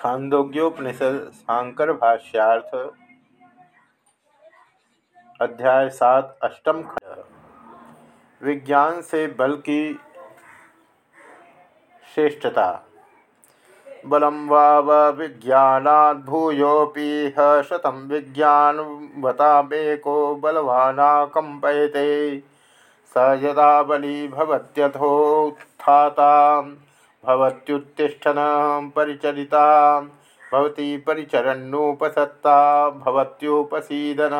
छांदोग्योपनिषद शांकर भाष्यार्थ, अध्याय सात, अष्टम खंड। विज्ञान से बल की श्रेष्ठता। बलम वाव विज्ञानात् भूयोपि शतम विज्ञानवतामेको बलवाना कंपयते स यदा बली भवत्यथोत्थाता भवत्युत्तिष्ठन परिचरिता भवती परिचरन्नुपसत्ता, भवत्युपसीदन।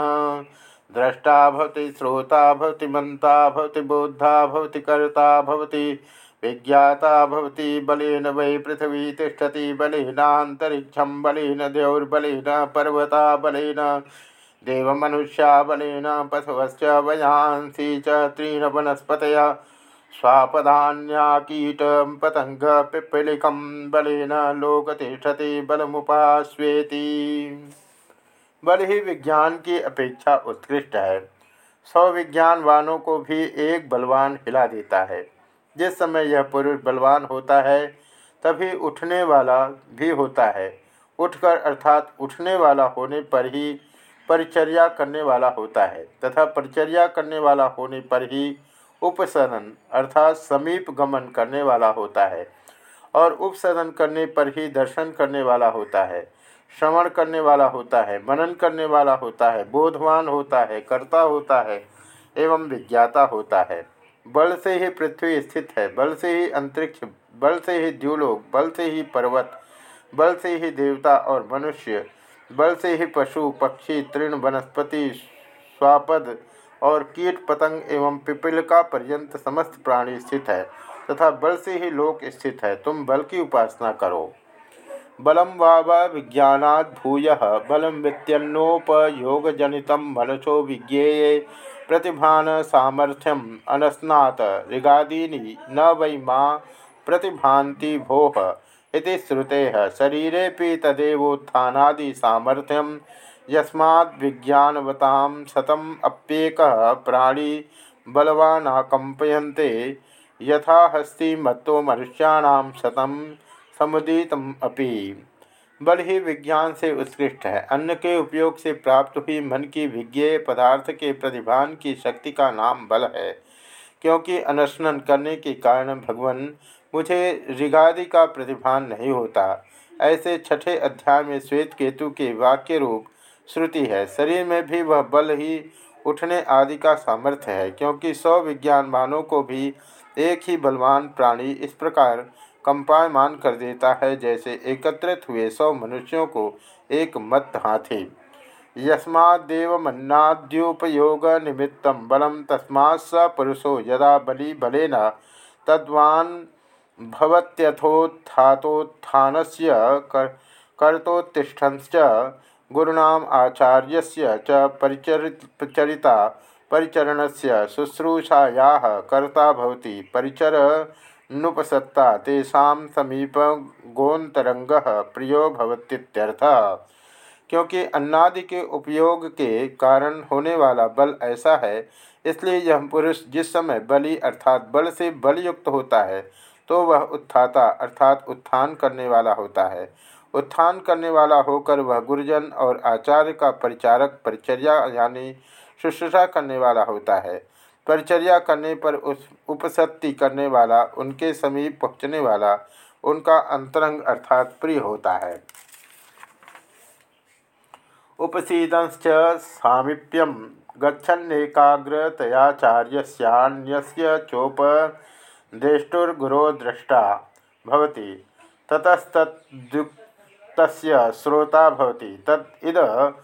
द्रष्टा भवति श्रोता, भवति मंता भवति बोद्धा, भवति कर्ता, भवति विज्ञाता, भवति बलेन वै पृथ्वी तिष्ठति, बलेनान्तरिक्षं, बलेन द्यौर्बलेन पर्वता, बलेन देवमनुष्या, बलेन पशवश्च, वयांसी च, तीर्ण वनस्पतयः स्वापदान्याकीट पतंग पिपलिक बलेन लोक तिष्ठति बलमुपास्वेति। बल ही विज्ञान की अपेक्षा उत्कृष्ट है। सौ विज्ञानवानों को भी एक बलवान हिला देता है। जिस समय यह पुरुष बलवान होता है, तभी उठने वाला भी होता है। उठकर अर्थात उठने वाला होने पर ही परिचर्या करने वाला होता है, तथा परिचर्या करने वाला होने पर ही उपसदन अर्थात समीप गमन करने वाला होता है और उपसदन करने पर ही दर्शन करने वाला होता है, श्रवण करने वाला होता है, मनन करने वाला होता है, बोधवान होता है, कर्ता होता है एवं विज्ञाता होता है। बल से ही पृथ्वी स्थित है, बल से ही अंतरिक्ष, बल से ही द्यूलोक, बल से ही पर्वत, बल से ही देवता और मनुष्य, बल से ही पशु, पक्षी, तृण, वनस्पति, स्वापद और कीट, पतंग एवं पिपिलका पर्यंत समस्त प्राणी स्थित है तथा बल से ही लोक स्थित है। तुम बल की उपासना करो। बलम वाव विज्ञानात् भूय। बलम वित्यन्नोपयोगजनित मनसो विज्ञेये। प्रतिभान सामर्थ्यम अनस्नात। ऋगादीनि न वै माँ। प्रतिभाति भोह इति श्रुते। शरीरे तदेवोत्थानादि सामर्थ्यम। यस्माद्विज्ञानवतां शतम अप्येक प्राणी बलवानाकंपयन्ते यथा हस्ती मत्तो शतम समुदितम बल ही विज्ञान से उत्कृष्ट है। अन्न के उपयोग से प्राप्त हुई मन की विज्ञेय पदार्थ के प्रतिभान की शक्ति का नाम बल है। क्योंकि अनशनन करने के कारण भगवान मुझे ऋगादि का प्रतिभान नहीं होता। ऐसे छठे अध्याय में श्वेत केतु के वाक्य रूप श्रुति है, शरीर में भी वह बल ही उठने आदि का सामर्थ्य है, क्योंकि सौ विज्ञानवानों को भी एक ही बलवान प्राणी इस प्रकार कंपायमान कर देता है, जैसे एकत्रित हुए सौ मनुष्यों को एक मत हाथी। यस्मादेवमन्नाद्योपयोग निमित्त बलम तस्मा स पुरुषो यदा बलि बलेन तद्वान् भवत्यथोत्थातोत्थानस्य कर गुरुणाम आचार्य च परिचरिता परिचरण से शुश्रूषाया कर्ता भवति परिचर नुपसत्ता तेषा समीप गोन्तरंग प्रियो भवतीत्यर्थ क्योंकि अन्नादि के उपयोग के कारण होने वाला बल ऐसा है, इसलिए यह पुरुष जिस समय बलि अर्थात बल से बलयुक्त होता है तो वह उत्थाता अर्थात उत्थान करने वाला होता है। उत्थान करने वाला होकर वह गुरुजन और आचार्य का परिचारक परिचर्या यानी शुश्रूषा करने वाला होता है। परिचर्या करने पर उस उपसत्ति करने वाला, उनके समीप पहुँचने वाला, उनका अंतरंग अर्थात प्रिय होता है। उपसीदंश्च सामीप्यम गच्छन्नेकाग्रतयाचार्यस्यान्यस्य चोपदेष्टुर्गुरो दृष्टा भवति ततस्तुक्त श्रोता भवति। तत् इद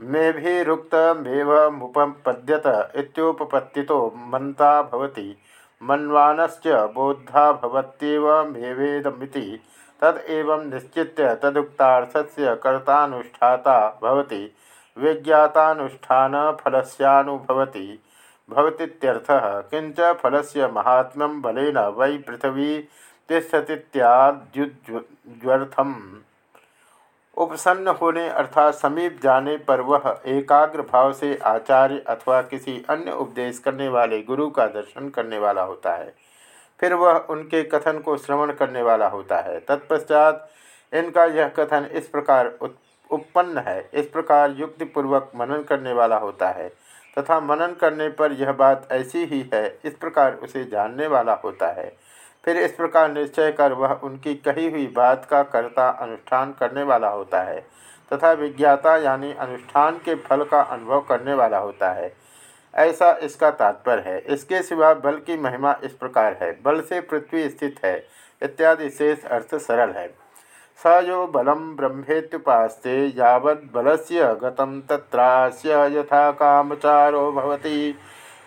मेभिरुक्तमेव मुपपद्यत इत्युपपत्तितो मंता भवति। मन्वानश्च बोद्धा भवत्येवमेवेदमिति तदेवं निश्चित्य तदुक्तार्थस्य कर्तानुष्ठाता भवति। विज्ञातानुष्ठानफलस्यानुभवति। भवतीत्यर्थः किंच फलस्य महात्म्यं बलेन वै पृथ्वी तिष्ठतीत्याद्युज्वर्थम उपसन्न होने अर्थात समीप जाने पर वह एकाग्र भाव से आचार्य अथवा किसी अन्य उपदेश करने वाले गुरु का दर्शन करने वाला होता है। फिर वह उनके कथन को श्रवण करने वाला होता है। तत्पश्चात इनका यह कथन इस प्रकार उत्पन्न है। इस प्रकार युक्तिपूर्वक मनन करने वाला होता है तथा मनन करने पर यह बात ऐसी ही है, इस प्रकार उसे जानने वाला होता है। फिर इस प्रकार निश्चय कर वह उनकी कही हुई बात का कर्ता अनुष्ठान करने वाला होता है, तथा विज्ञाता यानी अनुष्ठान के फल का अनुभव करने वाला होता है। ऐसा इसका तात्पर्य है। इसके सिवा बल की महिमा इस प्रकार है। बल से पृथ्वी स्थित है, इत्यादि शेष अर्थ सरल है। स यो बलम ब्रह्मेत्युपास्ते बल से गतं तत्रास्य यथा कामचारो भवति।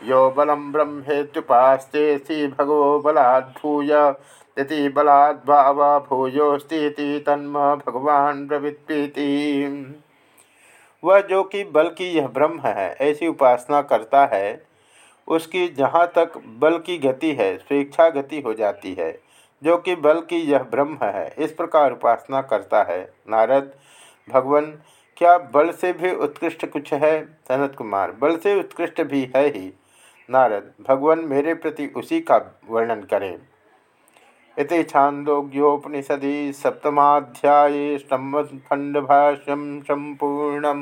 यो बलम ब्रह्मेत्युपास्ते सी भगवो बलाद्भूय इति बलाद्भाव भूयोस्ती तन्म भगवान ब्रवीति वह जो कि बल की यह ब्रह्म है, ऐसी उपासना करता है, उसकी जहाँ तक बल की गति है, स्वेच्छा गति हो जाती है। जो कि बल की यह ब्रह्म है, इस प्रकार उपासना करता है। नारद, भगवान, क्या बल से भी उत्कृष्ट कुछ है? सनत कुमार, बल से उत्कृष्ट भी है ही नारद भगवान मेरे प्रति उसी का वर्णन करें। इति छांदोग्योपनिषदि सप्तमाध्याये स्तंभखंडभाष्यम संपूर्णम।